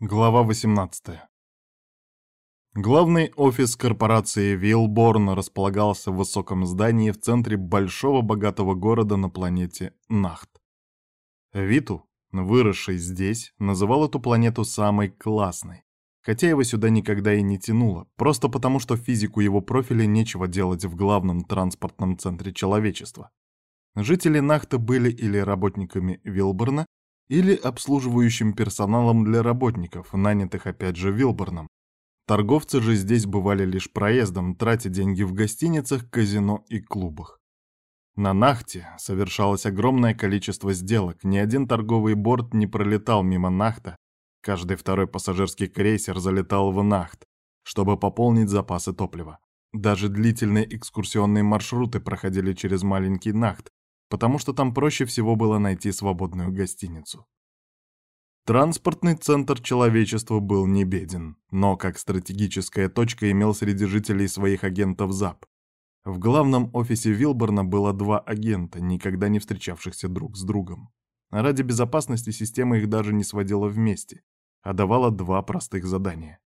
Глава 18. Главный офис корпорации Вилборн располагался в высоком здании в центре большого богатого города на планете Нахт. Виту, выросший здесь, называл эту планету самой классной, хотя его сюда никогда и не тянуло, просто потому что физику его профиля нечего делать в главном транспортном центре человечества. Жители Нахта были или работниками Вилборна, или обслуживающим персоналом для работников, нанятых опять же Вилборном. Торговцы же здесь бывали лишь проездом, тратя деньги в гостиницах, казино и клубах. На Нахте совершалось огромное количество сделок, ни один торговый борт не пролетал мимо Нахта, каждый второй пассажирский крейсер залетал в Нахт, чтобы пополнить запасы топлива. Даже длительные экскурсионные маршруты проходили через маленький Нахт, потому что там проще всего было найти свободную гостиницу. Транспортный центр человечества был не беден, но как стратегическая точка имел среди жителей своих агентов ЗАП. В главном офисе Вилборна было два агента, никогда не встречавшихся друг с другом. Ради безопасности система их даже не сводила вместе, а давала два простых задания.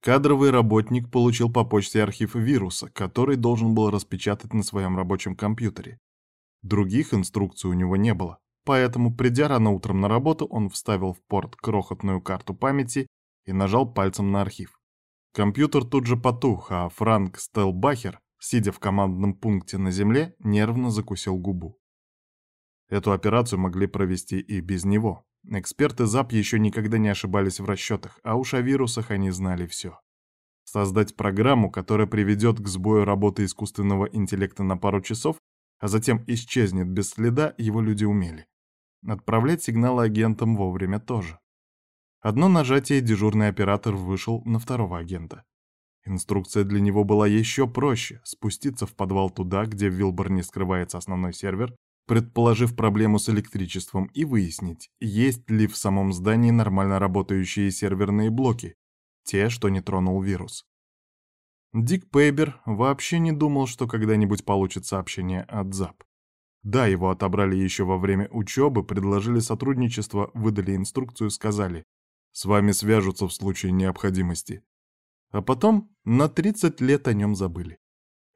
Кадровый работник получил по почте архив вируса, который должен был распечатать на своем рабочем компьютере. Других инструкций у него не было, поэтому, придя рано утром на работу, он вставил в порт крохотную карту памяти и нажал пальцем на архив. Компьютер тут же потух, а Франк Стелбахер, сидя в командном пункте на земле, нервно закусил губу. Эту операцию могли провести и без него. Эксперты ЗАП еще никогда не ошибались в расчетах, а уж о вирусах они знали все. Создать программу, которая приведет к сбою работы искусственного интеллекта на пару часов, а затем исчезнет без следа, его люди умели. Отправлять сигналы агентам вовремя тоже. Одно нажатие дежурный оператор вышел на второго агента. Инструкция для него была еще проще — спуститься в подвал туда, где в Вилборне скрывается основной сервер, предположив проблему с электричеством, и выяснить, есть ли в самом здании нормально работающие серверные блоки, те, что не тронул вирус. Дик Пейбер вообще не думал, что когда-нибудь получит сообщение от ЗАП. Да, его отобрали еще во время учебы, предложили сотрудничество, выдали инструкцию, сказали «С вами свяжутся в случае необходимости». А потом на 30 лет о нем забыли.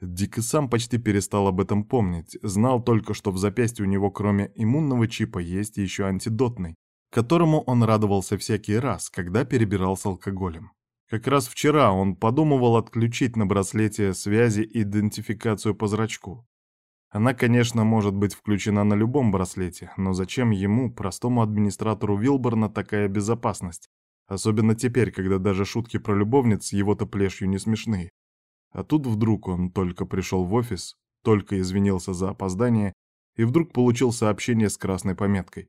Дик и сам почти перестал об этом помнить, знал только, что в запястье у него кроме иммунного чипа есть еще антидотный, которому он радовался всякий раз, когда перебирал с алкоголем. Как раз вчера он подумывал отключить на браслете связи идентификацию по зрачку. Она, конечно, может быть включена на любом браслете, но зачем ему, простому администратору Вилборна, такая безопасность? Особенно теперь, когда даже шутки про любовниц его-то плешью не смешные. А тут вдруг он только пришел в офис, только извинился за опоздание, и вдруг получил сообщение с красной пометкой.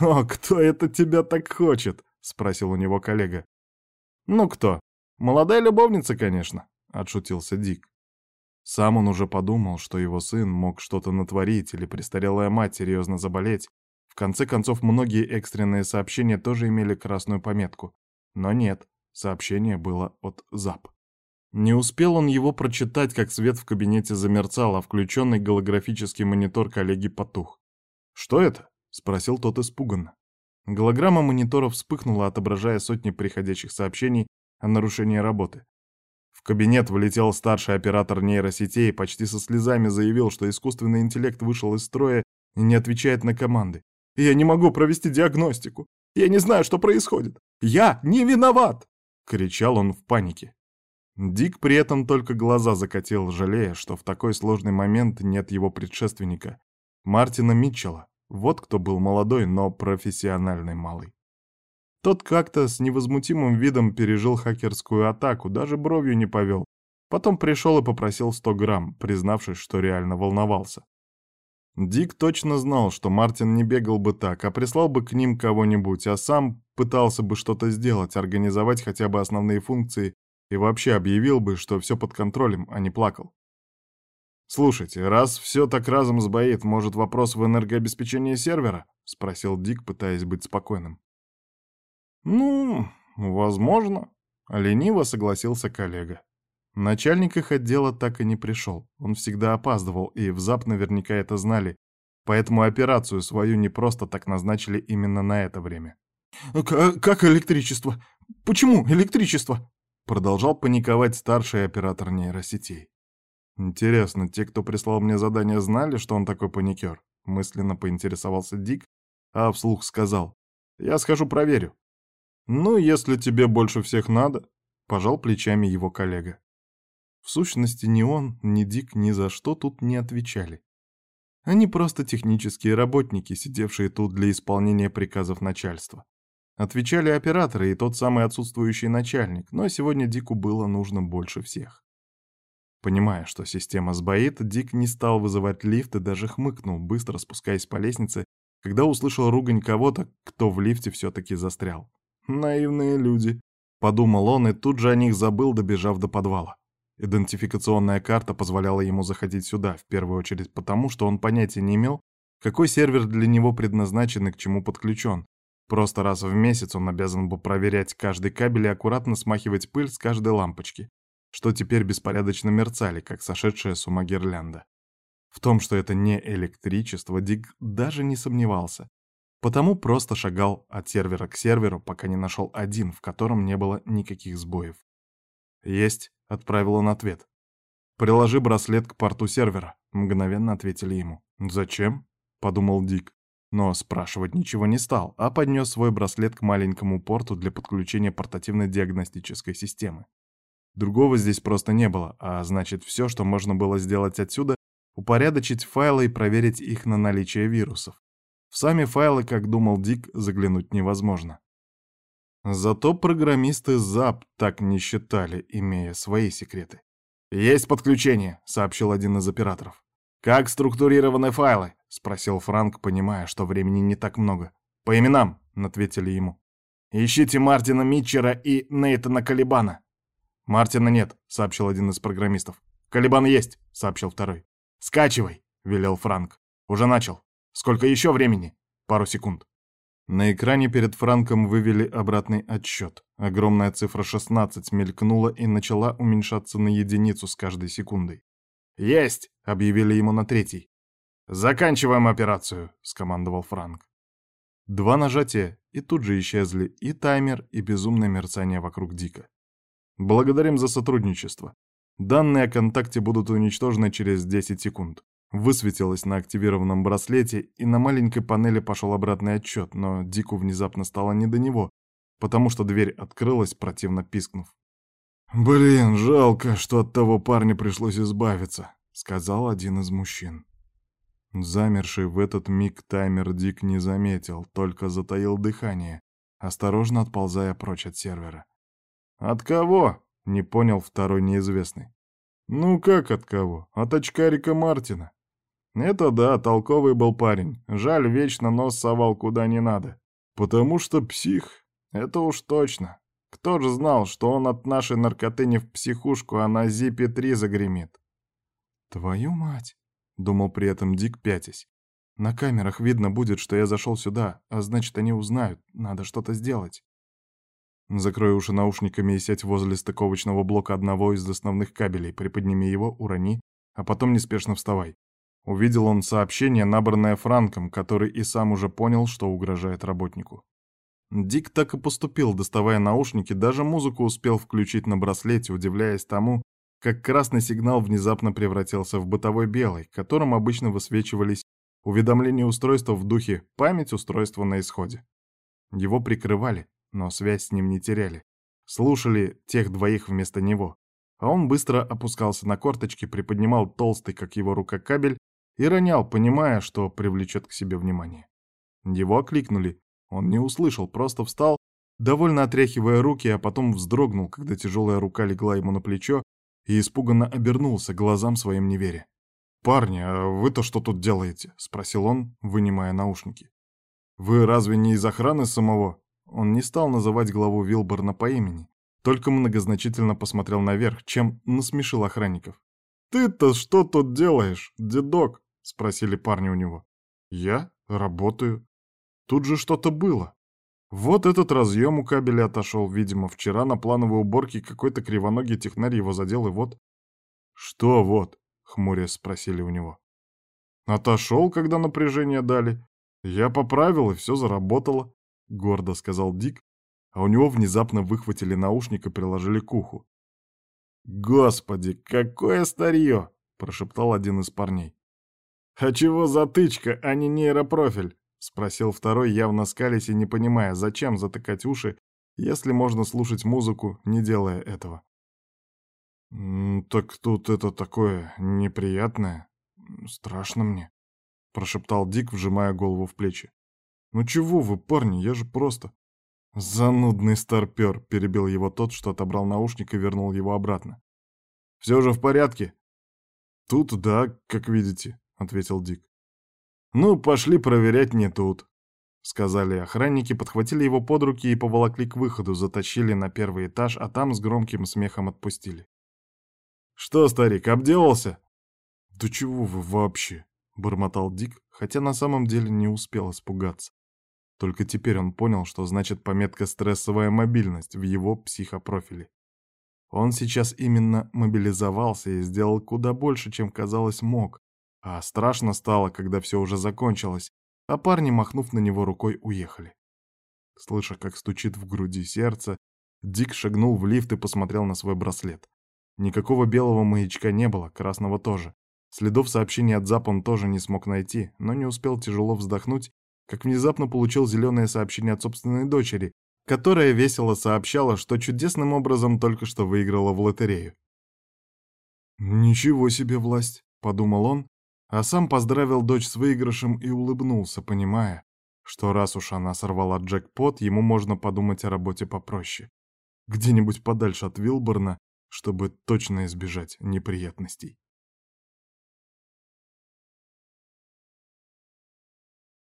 «О, кто это тебя так хочет?» — спросил у него коллега. «Ну кто? Молодая любовница, конечно», — отшутился Дик. Сам он уже подумал, что его сын мог что-то натворить или престарелая мать серьезно заболеть. В конце концов, многие экстренные сообщения тоже имели красную пометку. Но нет, сообщение было от ЗАП. Не успел он его прочитать, как свет в кабинете замерцал, а включенный голографический монитор коллеги потух. «Что это?» — спросил тот испуганно. Голограмма монитора вспыхнула, отображая сотни приходящих сообщений о нарушении работы. В кабинет влетел старший оператор нейросетей и почти со слезами заявил, что искусственный интеллект вышел из строя и не отвечает на команды. «Я не могу провести диагностику! Я не знаю, что происходит! Я не виноват!» — кричал он в панике. Дик при этом только глаза закатил, жалея, что в такой сложный момент нет его предшественника, Мартина Митчелла, вот кто был молодой, но профессиональный малый. Тот как-то с невозмутимым видом пережил хакерскую атаку, даже бровью не повел. Потом пришел и попросил 100 грамм, признавшись, что реально волновался. Дик точно знал, что Мартин не бегал бы так, а прислал бы к ним кого-нибудь, а сам пытался бы что-то сделать, организовать хотя бы основные функции и вообще объявил бы, что все под контролем, а не плакал. «Слушайте, раз все так разом сбоит, может, вопрос в энергообеспечении сервера?» — спросил Дик, пытаясь быть спокойным. «Ну, возможно», — лениво согласился коллега. Начальник их отдела так и не пришел. Он всегда опаздывал, и в ЗАП наверняка это знали, поэтому операцию свою не просто так назначили именно на это время. «Как электричество? Почему электричество?» Продолжал паниковать старший оператор нейросетей. Интересно, те, кто прислал мне задание, знали, что он такой паникер? Мысленно поинтересовался Дик, а вслух сказал. Я схожу проверю. Ну, если тебе больше всех надо, пожал плечами его коллега. В сущности, ни он, ни Дик ни за что тут не отвечали. Они просто технические работники, сидевшие тут для исполнения приказов начальства. Отвечали операторы и тот самый отсутствующий начальник, но сегодня Дику было нужно больше всех. Понимая, что система сбоит, Дик не стал вызывать лифт и даже хмыкнул, быстро спускаясь по лестнице, когда услышал ругань кого-то, кто в лифте все-таки застрял. «Наивные люди», — подумал он и тут же о них забыл, добежав до подвала. Идентификационная карта позволяла ему заходить сюда, в первую очередь потому, что он понятия не имел, какой сервер для него предназначен и к чему подключен. Просто раз в месяц он обязан был проверять каждый кабель и аккуратно смахивать пыль с каждой лампочки что теперь беспорядочно мерцали, как сошедшая с ума гирлянда. В том, что это не электричество, Дик даже не сомневался. Потому просто шагал от сервера к серверу, пока не нашел один, в котором не было никаких сбоев. «Есть», — отправил он ответ. «Приложи браслет к порту сервера», — мгновенно ответили ему. «Зачем?» — подумал Дик. Но спрашивать ничего не стал, а поднес свой браслет к маленькому порту для подключения портативной диагностической системы. Другого здесь просто не было, а значит, все, что можно было сделать отсюда, упорядочить файлы и проверить их на наличие вирусов. В сами файлы, как думал Дик, заглянуть невозможно. Зато программисты ZAP так не считали, имея свои секреты. «Есть подключение», — сообщил один из операторов. «Как структурированы файлы?» — спросил Франк, понимая, что времени не так много. «По именам», — ответили ему. «Ищите Мартина Митчера и Нейтана Калибана», «Мартина нет», — сообщил один из программистов. «Калибан есть», — сообщил второй. «Скачивай», — велел Франк. «Уже начал. Сколько еще времени?» «Пару секунд». На экране перед Франком вывели обратный отсчет. Огромная цифра 16 мелькнула и начала уменьшаться на единицу с каждой секундой. «Есть!» — объявили ему на третий. «Заканчиваем операцию», — скомандовал Франк. Два нажатия, и тут же исчезли и таймер, и безумное мерцание вокруг Дика. Благодарим за сотрудничество. Данные о контакте будут уничтожены через 10 секунд. Высветилось на активированном браслете, и на маленькой панели пошел обратный отчет, но Дику внезапно стало не до него, потому что дверь открылась, противно пискнув. «Блин, жалко, что от того парня пришлось избавиться», — сказал один из мужчин. Замерший в этот миг таймер Дик не заметил, только затаил дыхание, осторожно отползая прочь от сервера. «От кого?» — не понял второй неизвестный. «Ну как от кого? От очкарика Мартина». «Это да, толковый был парень. Жаль, вечно нос совал куда не надо. Потому что псих. Это уж точно. Кто же знал, что он от нашей наркоты не в психушку, а на Зипе-3 загремит?» «Твою мать!» — думал при этом Дик пятясь. «На камерах видно будет, что я зашел сюда, а значит, они узнают. Надо что-то сделать». Закрой уши наушниками и сядь возле стыковочного блока одного из основных кабелей, приподними его, урони, а потом неспешно вставай. Увидел он сообщение, набранное Франком, который и сам уже понял, что угрожает работнику. Дик так и поступил, доставая наушники, даже музыку успел включить на браслете, удивляясь тому, как красный сигнал внезапно превратился в бытовой белый, которым обычно высвечивались уведомления устройства в духе «память устройства на исходе». Его прикрывали, но связь с ним не теряли. Слушали тех двоих вместо него. А он быстро опускался на корточки, приподнимал толстый, как его рука, кабель и ронял, понимая, что привлечет к себе внимание. Его окликнули. Он не услышал, просто встал, довольно отряхивая руки, а потом вздрогнул, когда тяжелая рука легла ему на плечо и испуганно обернулся глазам своим неверя. «Парни, а вы-то что тут делаете?» — спросил он, вынимая наушники. «Вы разве не из охраны самого?» Он не стал называть главу Вилборна по имени, только многозначительно посмотрел наверх, чем насмешил охранников. «Ты-то что тут делаешь, дедок?» — спросили парни у него. «Я? Работаю. Тут же что-то было. Вот этот разъем у кабеля отошел, видимо, вчера на плановой уборке какой-то кривоногий технарь его задел, и вот...» «Что вот?» — хмурясь спросили у него. «Отошел, когда напряжение дали. Я поправил, и все заработало. — гордо сказал Дик, а у него внезапно выхватили наушник и приложили к уху. «Господи, какое старье!» — прошептал один из парней. «А чего затычка, а не нейропрофиль?» — спросил второй, явно скались и не понимая, зачем затыкать уши, если можно слушать музыку, не делая этого. «Так тут это такое неприятное. Страшно мне», — прошептал Дик, вжимая голову в плечи. «Ну чего вы, парни, я же просто...» «Занудный старпер», — перебил его тот, что отобрал наушник и вернул его обратно. «Все же в порядке?» «Тут да, как видите», — ответил Дик. «Ну, пошли проверять не тут», — сказали охранники, подхватили его под руки и поволокли к выходу, затащили на первый этаж, а там с громким смехом отпустили. «Что, старик, обделался?» «Да чего вы вообще?» — бормотал Дик, хотя на самом деле не успел испугаться. Только теперь он понял, что значит пометка «стрессовая мобильность» в его психопрофиле. Он сейчас именно мобилизовался и сделал куда больше, чем казалось мог. А страшно стало, когда все уже закончилось, а парни, махнув на него рукой, уехали. Слыша, как стучит в груди сердце, Дик шагнул в лифт и посмотрел на свой браслет. Никакого белого маячка не было, красного тоже. Следов сообщений от Зап он тоже не смог найти, но не успел тяжело вздохнуть как внезапно получил зеленое сообщение от собственной дочери, которая весело сообщала, что чудесным образом только что выиграла в лотерею. «Ничего себе власть», — подумал он, а сам поздравил дочь с выигрышем и улыбнулся, понимая, что раз уж она сорвала джекпот, ему можно подумать о работе попроще. Где-нибудь подальше от Вилборна, чтобы точно избежать неприятностей.